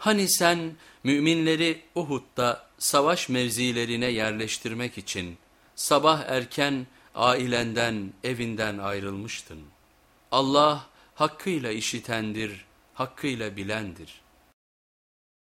Hani sen müminleri Uhud'da savaş mevzilerine yerleştirmek için sabah erken ailenden, evinden ayrılmıştın. Allah hakkıyla işitendir, hakkıyla bilendir.''